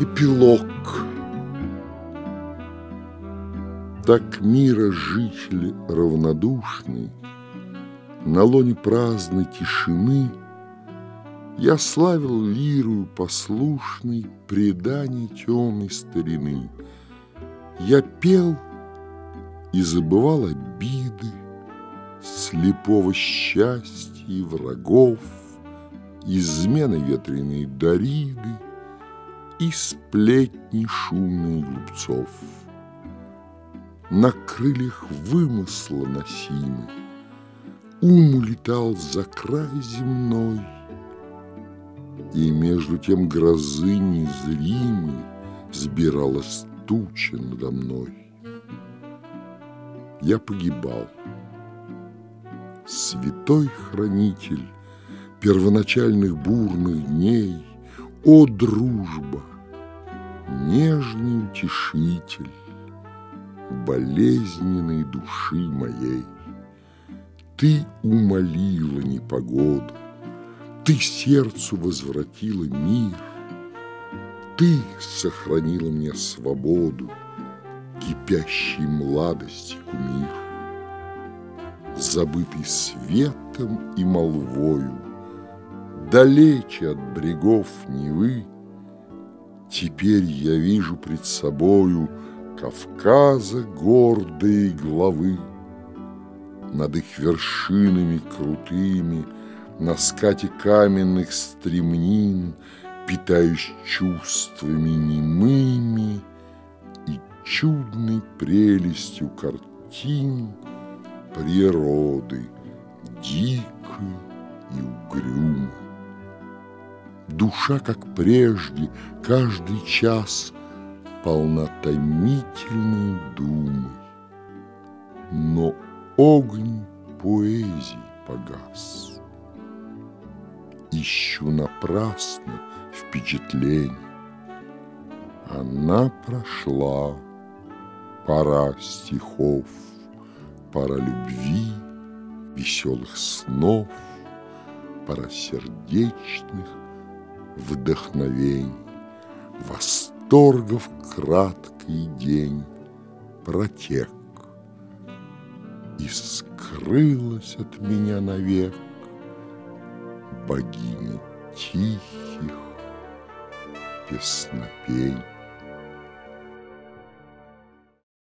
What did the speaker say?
Эпилог Так мира житель равнодушный На лоне праздной тишины Я славил лирую послушный Предание темной старины. Я пел и забывал обиды Слепого счастья и врагов, Измены ветреные дариды И сплетни шумные глупцов на крыльях вымысла носимый, Ум улетал за край земной, И между тем грозы незримой Сбиралась туча надо мной. Я погибал. Святой хранитель Первоначальных бурных дней, О, дружба, нежный утешитель, болезненной души моей. Ты умолила непогоду, Ты сердцу возвратила мир, Ты сохранила мне свободу, Кипящей младости кумир. Забытый светом и молвою, Далече от брегов Невы, Теперь я вижу пред собою Кавказа гордые главы. Над их вершинами крутыми, На скате каменных стремнин, Питаюсь чувствами немыми И чудной прелестью картин Природы дикой и угрюмой. Душа, как прежде, каждый час полна томительной думой. Но огонь поэзии погас. Ищу напрасно впечатлений. Она прошла, пора стихов, пора любви, веселых снов, пора сердечных восторгов восторгов краткий день протек И скрылась от меня навек богиня тихих песнопений.